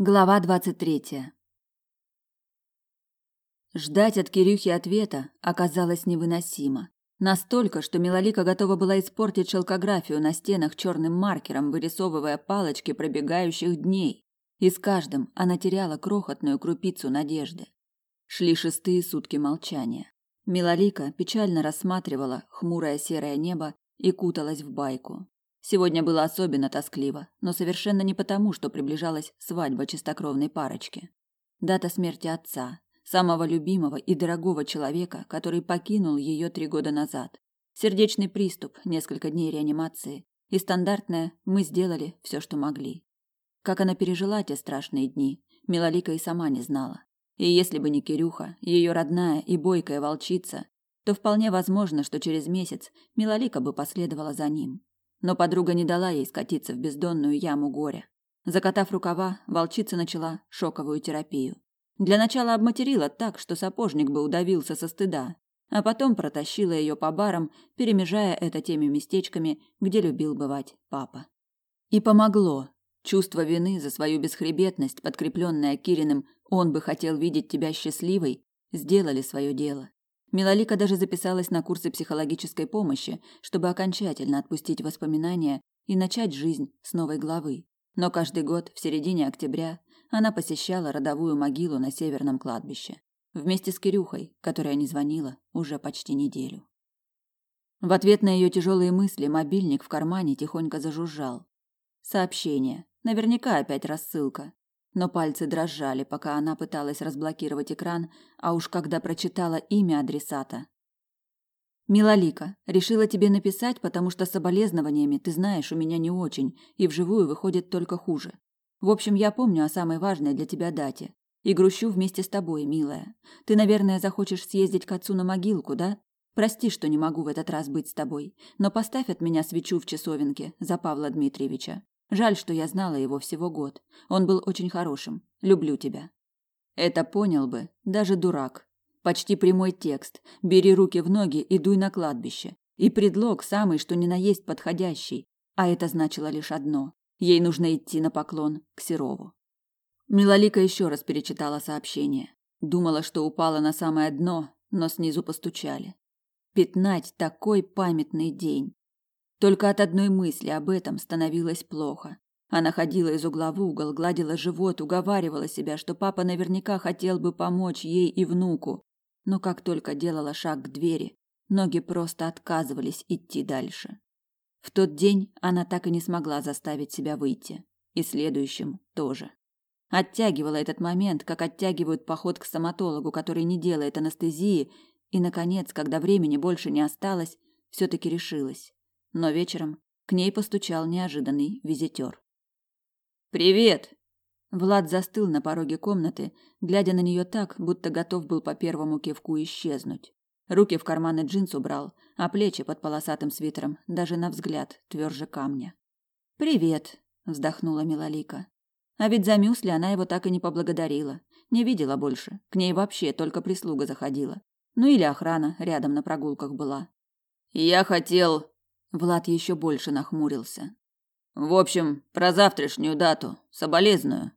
Глава двадцать третья. Ждать от Кирюхи ответа оказалось невыносимо. Настолько, что Милолика готова была испортить шелкографию на стенах черным маркером, вырисовывая палочки пробегающих дней. И с каждым она теряла крохотную крупицу надежды. Шли шестые сутки молчания. Милолика печально рассматривала хмурое серое небо и куталась в байку. Сегодня было особенно тоскливо, но совершенно не потому, что приближалась свадьба чистокровной парочки. Дата смерти отца, самого любимого и дорогого человека, который покинул ее три года назад. Сердечный приступ, несколько дней реанимации и стандартное «мы сделали все, что могли». Как она пережила те страшные дни, Милолика и сама не знала. И если бы не Кирюха, ее родная и бойкая волчица, то вполне возможно, что через месяц Милолика бы последовала за ним. Но подруга не дала ей скатиться в бездонную яму горя. Закатав рукава, волчица начала шоковую терапию. Для начала обматерила так, что сапожник бы удавился со стыда, а потом протащила ее по барам, перемежая это теми местечками, где любил бывать папа. И помогло. Чувство вины за свою бесхребетность, подкрепленное Кириным «он бы хотел видеть тебя счастливой», сделали свое дело. Милолика даже записалась на курсы психологической помощи, чтобы окончательно отпустить воспоминания и начать жизнь с новой главы. Но каждый год в середине октября она посещала родовую могилу на северном кладбище вместе с Кирюхой, которая не звонила уже почти неделю. В ответ на ее тяжелые мысли мобильник в кармане тихонько зажужжал. Сообщение. Наверняка опять рассылка но пальцы дрожали, пока она пыталась разблокировать экран, а уж когда прочитала имя адресата. Милолика, решила тебе написать, потому что соболезнованиями, ты знаешь, у меня не очень, и вживую выходит только хуже. В общем, я помню о самой важной для тебя дате. И грущу вместе с тобой, милая. Ты, наверное, захочешь съездить к отцу на могилку, да? Прости, что не могу в этот раз быть с тобой, но поставь от меня свечу в часовенке за Павла Дмитриевича. Жаль, что я знала его всего год. Он был очень хорошим. Люблю тебя. Это понял бы даже дурак. Почти прямой текст. Бери руки в ноги и дуй на кладбище. И предлог самый, что ни на есть подходящий. А это значило лишь одно. Ей нужно идти на поклон к Серову. Милолика еще раз перечитала сообщение. Думала, что упала на самое дно, но снизу постучали. Пятнать такой памятный день. Только от одной мысли об этом становилось плохо. Она ходила из угла в угол, гладила живот, уговаривала себя, что папа наверняка хотел бы помочь ей и внуку. Но как только делала шаг к двери, ноги просто отказывались идти дальше. В тот день она так и не смогла заставить себя выйти. И следующим тоже. Оттягивала этот момент, как оттягивают поход к стоматологу, который не делает анестезии, и, наконец, когда времени больше не осталось, все-таки решилась но вечером к ней постучал неожиданный визитер. «Привет!» Влад застыл на пороге комнаты, глядя на нее так, будто готов был по первому кивку исчезнуть. Руки в карманы джинс убрал, а плечи под полосатым свитером даже на взгляд тверже камня. «Привет!» – вздохнула Милолика. А ведь за мюсли она его так и не поблагодарила. Не видела больше. К ней вообще только прислуга заходила. Ну или охрана рядом на прогулках была. «Я хотел...» Влад еще больше нахмурился. В общем, про завтрашнюю дату, соболезную.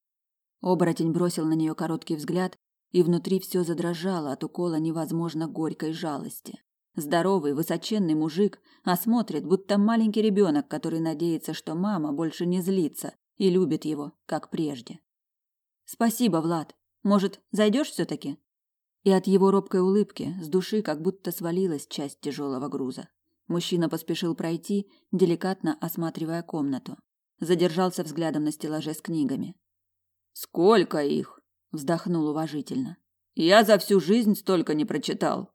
Оборотень бросил на нее короткий взгляд, и внутри все задрожало от укола невозможно горькой жалости. Здоровый, высоченный мужик, а смотрит, будто маленький ребенок, который надеется, что мама больше не злится и любит его, как прежде. Спасибо, Влад. Может, зайдешь все-таки? И от его робкой улыбки с души как будто свалилась часть тяжелого груза. Мужчина поспешил пройти, деликатно осматривая комнату. Задержался взглядом на стеллаже с книгами. «Сколько их?» – вздохнул уважительно. «Я за всю жизнь столько не прочитал».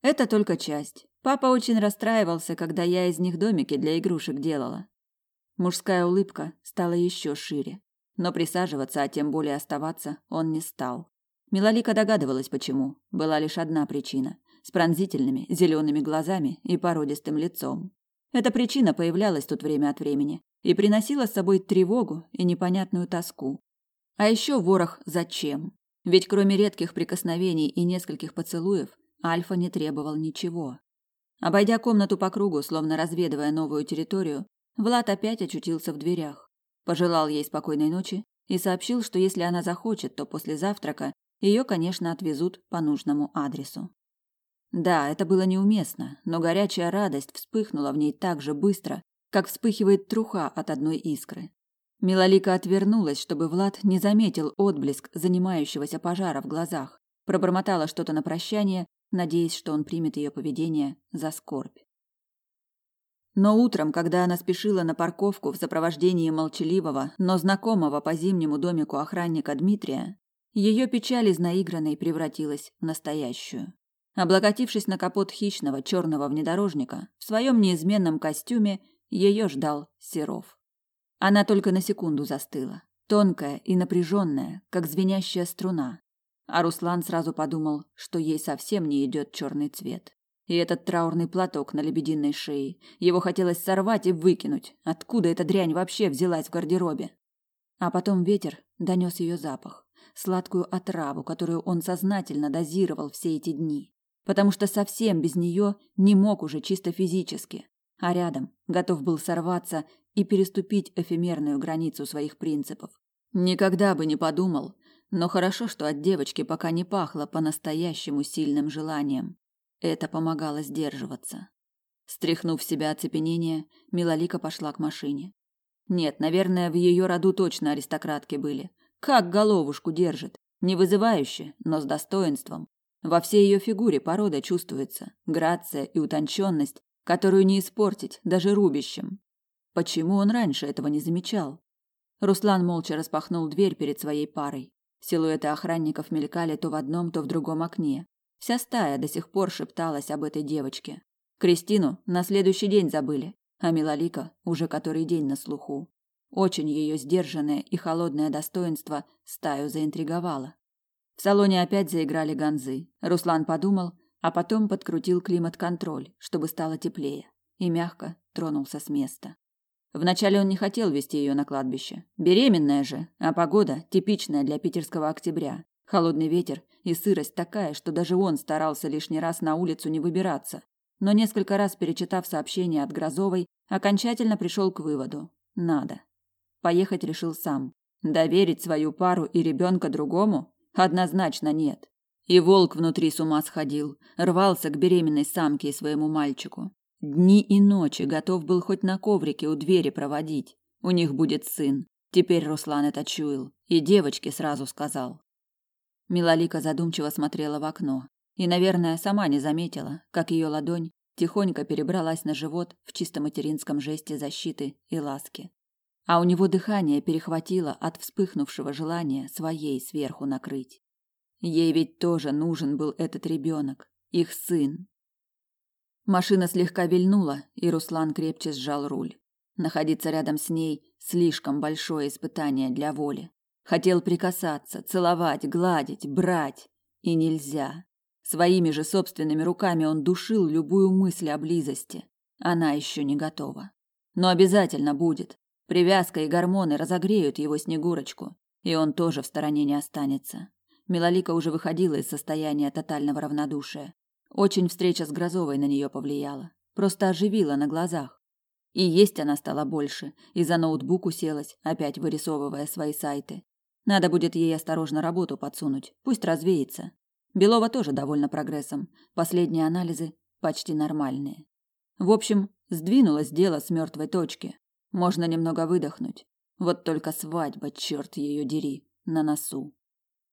«Это только часть. Папа очень расстраивался, когда я из них домики для игрушек делала». Мужская улыбка стала еще шире. Но присаживаться, а тем более оставаться, он не стал. Милолика догадывалась, почему. Была лишь одна причина с пронзительными зелеными глазами и породистым лицом. Эта причина появлялась тут время от времени и приносила с собой тревогу и непонятную тоску. А еще ворох зачем? Ведь кроме редких прикосновений и нескольких поцелуев, Альфа не требовал ничего. Обойдя комнату по кругу, словно разведывая новую территорию, Влад опять очутился в дверях. Пожелал ей спокойной ночи и сообщил, что если она захочет, то после завтрака ее, конечно, отвезут по нужному адресу. Да, это было неуместно, но горячая радость вспыхнула в ней так же быстро, как вспыхивает труха от одной искры. Милолика отвернулась, чтобы Влад не заметил отблеск занимающегося пожара в глазах. Пробормотала что-то на прощание, надеясь, что он примет ее поведение за скорбь. Но утром, когда она спешила на парковку в сопровождении молчаливого, но знакомого по зимнему домику охранника Дмитрия, ее печаль из наигранной превратилась в настоящую. Облокотившись на капот хищного черного внедорожника, в своем неизменном костюме ее ждал Серов. Она только на секунду застыла, тонкая и напряженная, как звенящая струна. А Руслан сразу подумал, что ей совсем не идет черный цвет. И этот траурный платок на лебединой шее, его хотелось сорвать и выкинуть. Откуда эта дрянь вообще взялась в гардеробе? А потом ветер донес ее запах, сладкую отраву, которую он сознательно дозировал все эти дни, потому что совсем без нее не мог уже чисто физически, а рядом готов был сорваться и переступить эфемерную границу своих принципов. Никогда бы не подумал, но хорошо, что от девочки пока не пахло по-настоящему сильным желанием. Это помогало сдерживаться. Стряхнув себя оцепенение, Милолика пошла к машине. Нет, наверное, в ее роду точно аристократки были. Как головушку держит, не вызывающе, но с достоинством. Во всей ее фигуре порода чувствуется, грация и утонченность, которую не испортить даже рубящим. Почему он раньше этого не замечал? Руслан молча распахнул дверь перед своей парой. Силуэты охранников мелькали то в одном, то в другом окне. Вся стая до сих пор шепталась об этой девочке. Кристину на следующий день забыли, а Милалика уже который день на слуху. Очень ее сдержанное и холодное достоинство стаю заинтриговало. В салоне опять заиграли ганзы. Руслан подумал, а потом подкрутил климат-контроль, чтобы стало теплее, и мягко тронулся с места. Вначале он не хотел вести ее на кладбище. Беременная же, а погода типичная для питерского октября. Холодный ветер и сырость такая, что даже он старался лишний раз на улицу не выбираться. Но несколько раз перечитав сообщение от Грозовой, окончательно пришел к выводу – надо. Поехать решил сам. Доверить свою пару и ребенка другому? Однозначно нет. И волк внутри с ума сходил, рвался к беременной самке и своему мальчику. Дни и ночи готов был хоть на коврике у двери проводить. У них будет сын. Теперь Руслан это чуял. И девочке сразу сказал. Милалика задумчиво смотрела в окно. И, наверное, сама не заметила, как ее ладонь тихонько перебралась на живот в чисто материнском жесте защиты и ласки. А у него дыхание перехватило от вспыхнувшего желания своей сверху накрыть. Ей ведь тоже нужен был этот ребенок, их сын, Машина слегка вильнула, и Руслан крепче сжал руль. Находиться рядом с ней слишком большое испытание для воли. Хотел прикасаться, целовать, гладить, брать, и нельзя. Своими же собственными руками он душил любую мысль о близости. Она еще не готова. Но обязательно будет. Привязка и гормоны разогреют его снегурочку, и он тоже в стороне не останется. Милолика уже выходила из состояния тотального равнодушия. Очень встреча с Грозовой на нее повлияла, просто оживила на глазах. И есть она стала больше, и за ноутбук уселась, опять вырисовывая свои сайты. Надо будет ей осторожно работу подсунуть, пусть развеется. Белова тоже довольна прогрессом. Последние анализы почти нормальные. В общем, сдвинулось дело с мертвой точки. Можно немного выдохнуть. Вот только свадьба, черт ее дери, на носу.